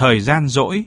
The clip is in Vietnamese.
Thời gian rỗi.